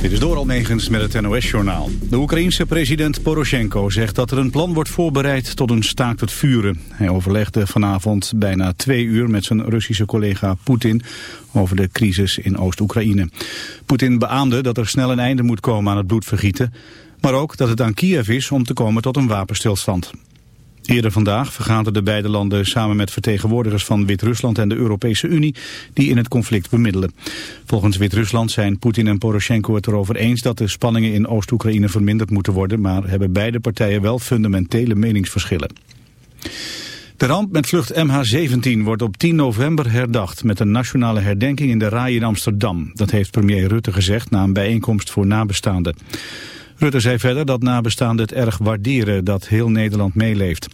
Dit is door Almegens met het NOS-journaal. De Oekraïense president Poroshenko zegt dat er een plan wordt voorbereid tot een staakt het vuren. Hij overlegde vanavond bijna twee uur met zijn Russische collega Poetin over de crisis in Oost-Oekraïne. Poetin beaamde dat er snel een einde moet komen aan het bloedvergieten, maar ook dat het aan Kiev is om te komen tot een wapenstilstand. Eerder vandaag vergaten de beide landen samen met vertegenwoordigers van Wit-Rusland en de Europese Unie die in het conflict bemiddelen. Volgens Wit-Rusland zijn Poetin en Poroshenko het erover eens dat de spanningen in Oost-Oekraïne verminderd moeten worden, maar hebben beide partijen wel fundamentele meningsverschillen. De ramp met vlucht MH17 wordt op 10 november herdacht met een nationale herdenking in de Rai in Amsterdam. Dat heeft premier Rutte gezegd na een bijeenkomst voor nabestaanden. Rutte zei verder dat nabestaanden het erg waarderen dat heel Nederland meeleeft.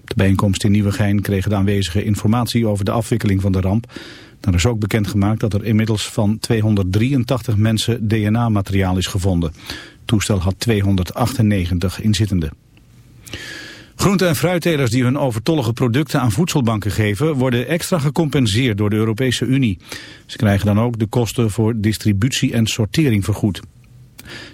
Op de bijeenkomst in Nieuwegein kregen de aanwezigen informatie over de afwikkeling van de ramp. Daar is ook bekendgemaakt dat er inmiddels van 283 mensen DNA-materiaal is gevonden. Het toestel had 298 inzittenden. Groente- en fruittelers die hun overtollige producten aan voedselbanken geven... worden extra gecompenseerd door de Europese Unie. Ze krijgen dan ook de kosten voor distributie en sortering vergoed.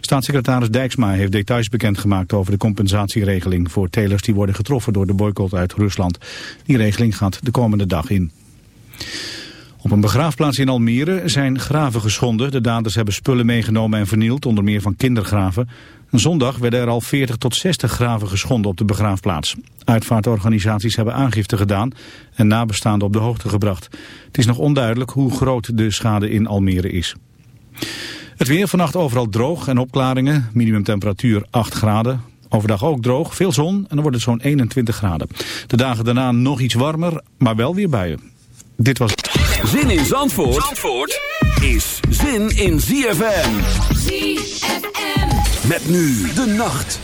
Staatssecretaris Dijksma heeft details bekendgemaakt over de compensatieregeling voor telers die worden getroffen door de boycott uit Rusland. Die regeling gaat de komende dag in. Op een begraafplaats in Almere zijn graven geschonden. De daders hebben spullen meegenomen en vernield, onder meer van kindergraven. Zondag werden er al 40 tot 60 graven geschonden op de begraafplaats. Uitvaartorganisaties hebben aangifte gedaan en nabestaanden op de hoogte gebracht. Het is nog onduidelijk hoe groot de schade in Almere is. Het weer vannacht overal droog en opklaringen. Minimumtemperatuur 8 graden. Overdag ook droog, veel zon en dan wordt het zo'n 21 graden. De dagen daarna nog iets warmer, maar wel weer buien. Dit was... Zin in Zandvoort, Zandvoort is zin in ZFM. ZFM. Met nu de nacht.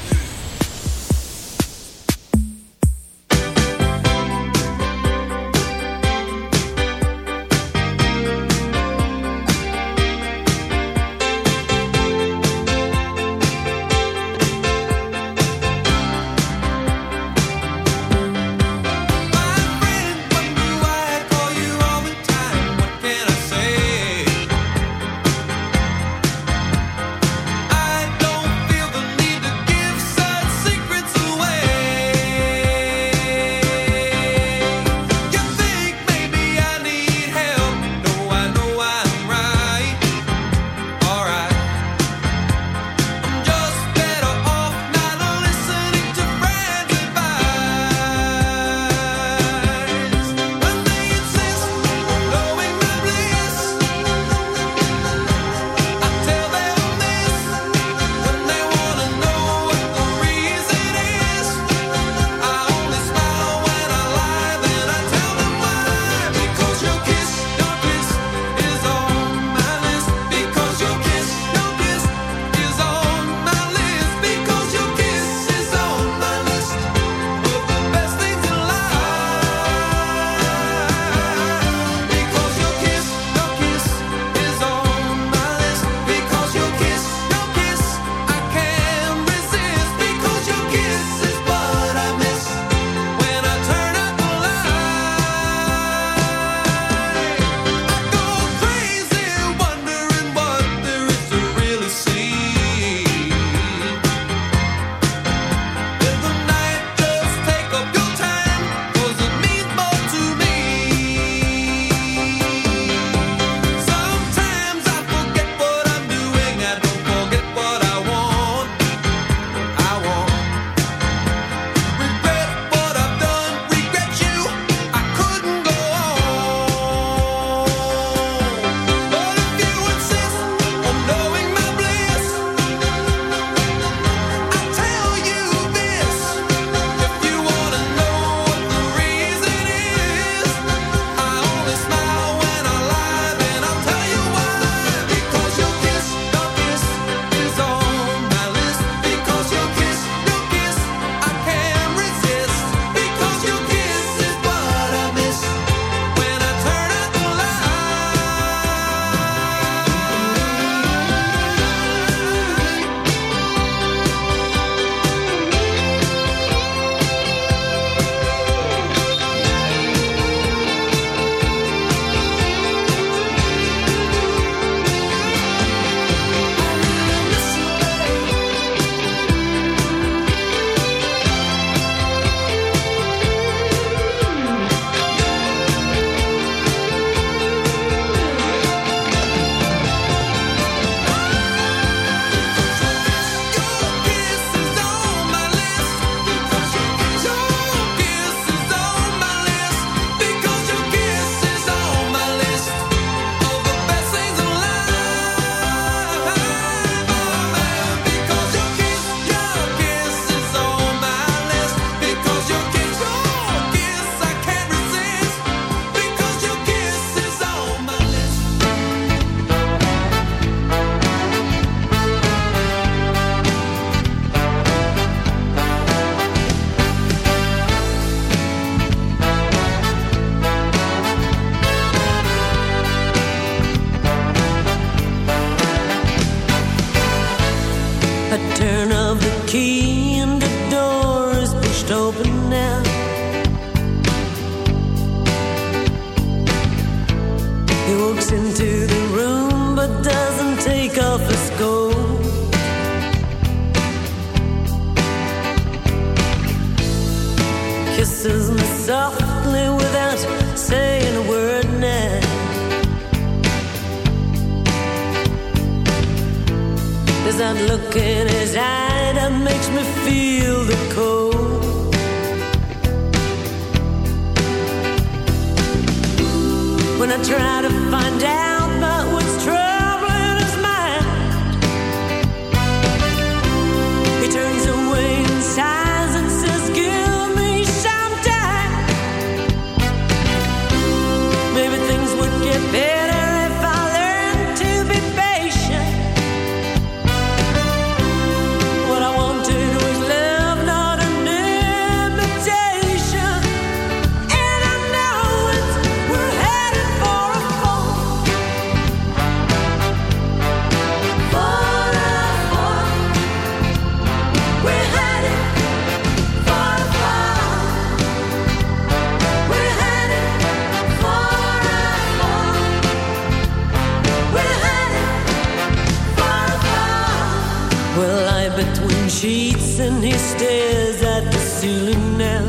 Well, lie between sheets and he stares at the ceiling now.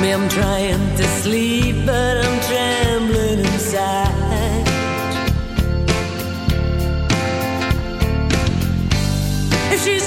Me, I'm trying to sleep, but I'm trembling inside. If she's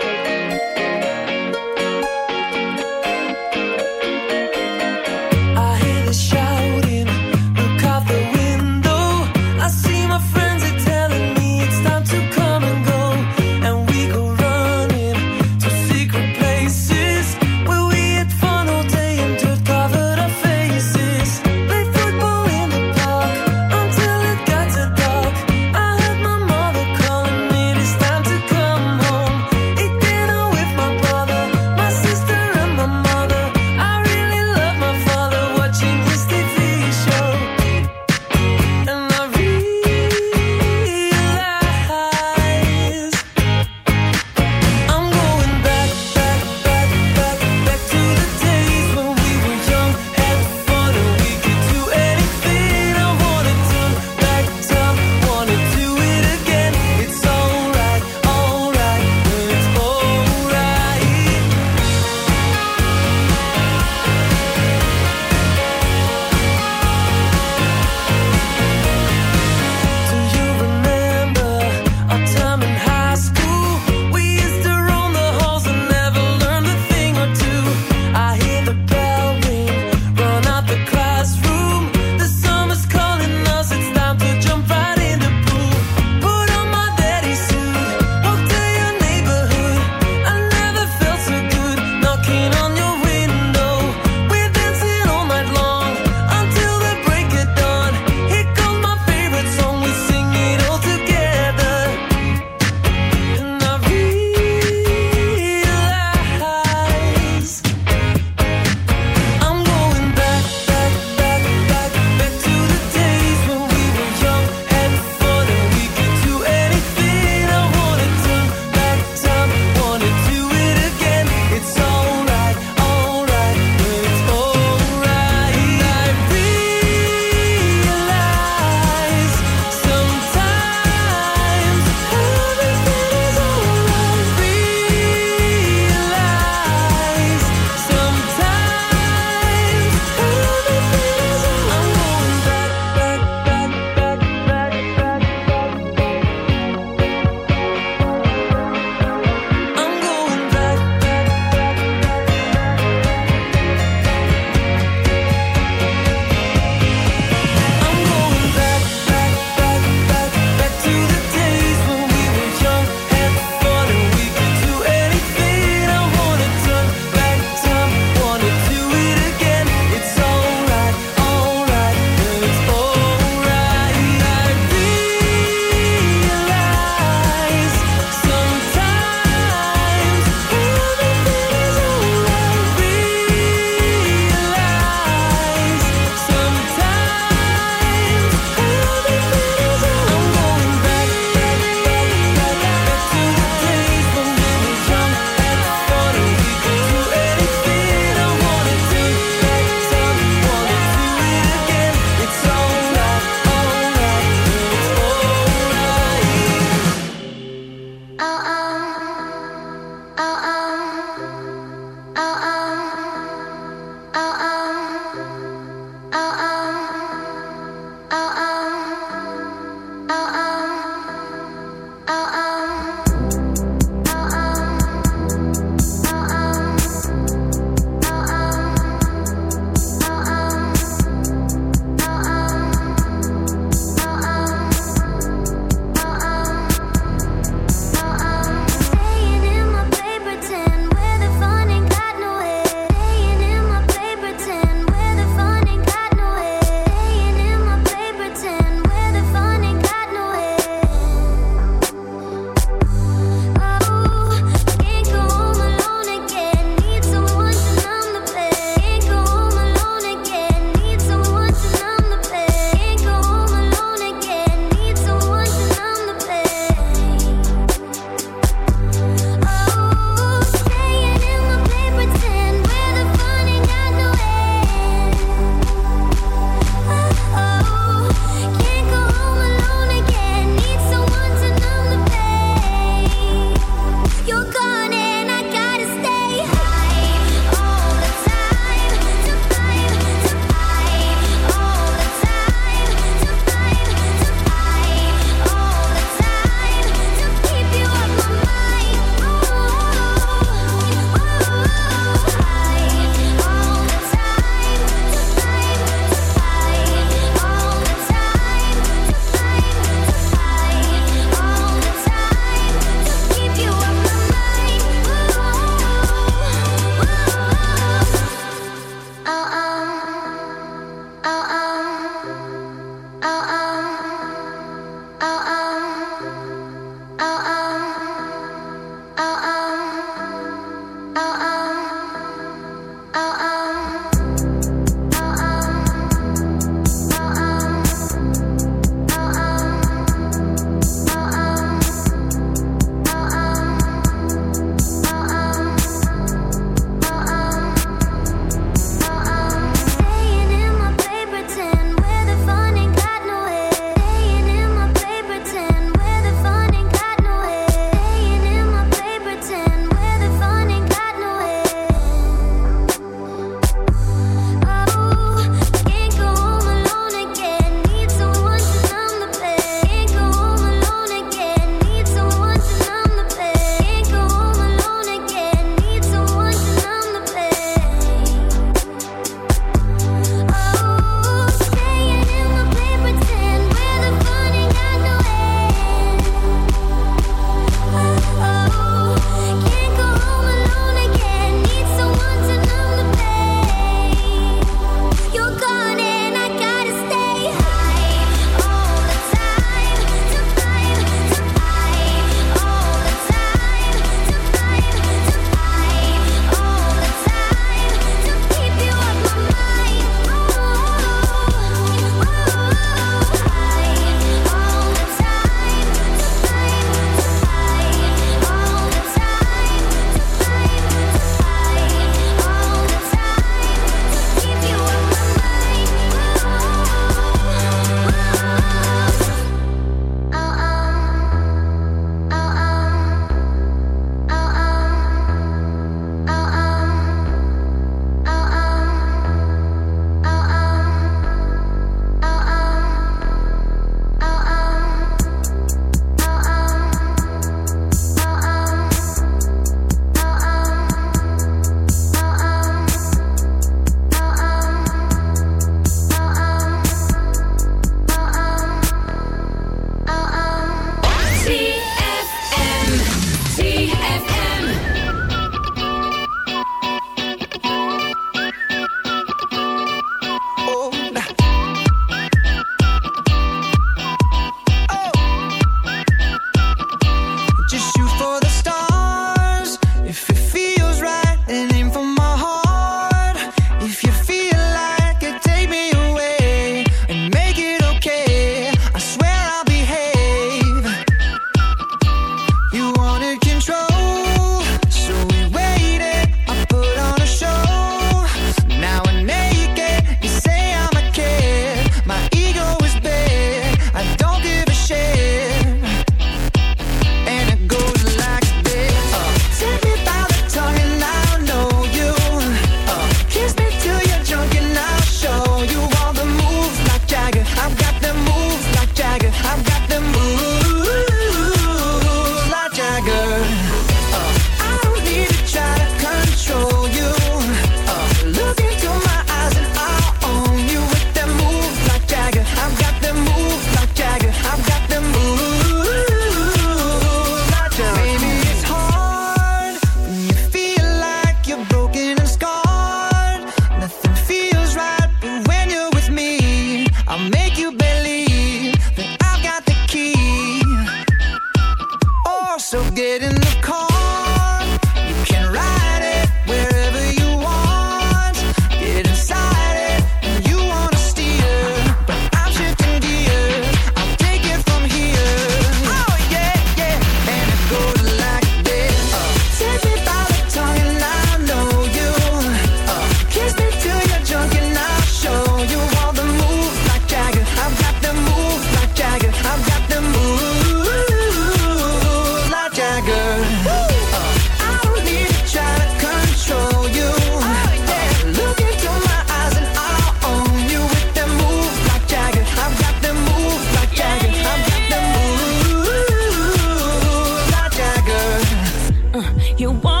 You want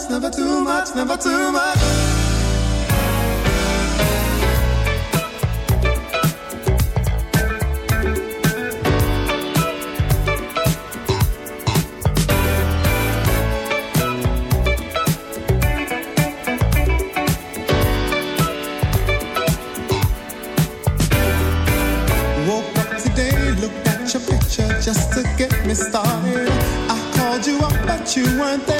much, never too much, never too much. just to get me started. I called you up, but you weren't there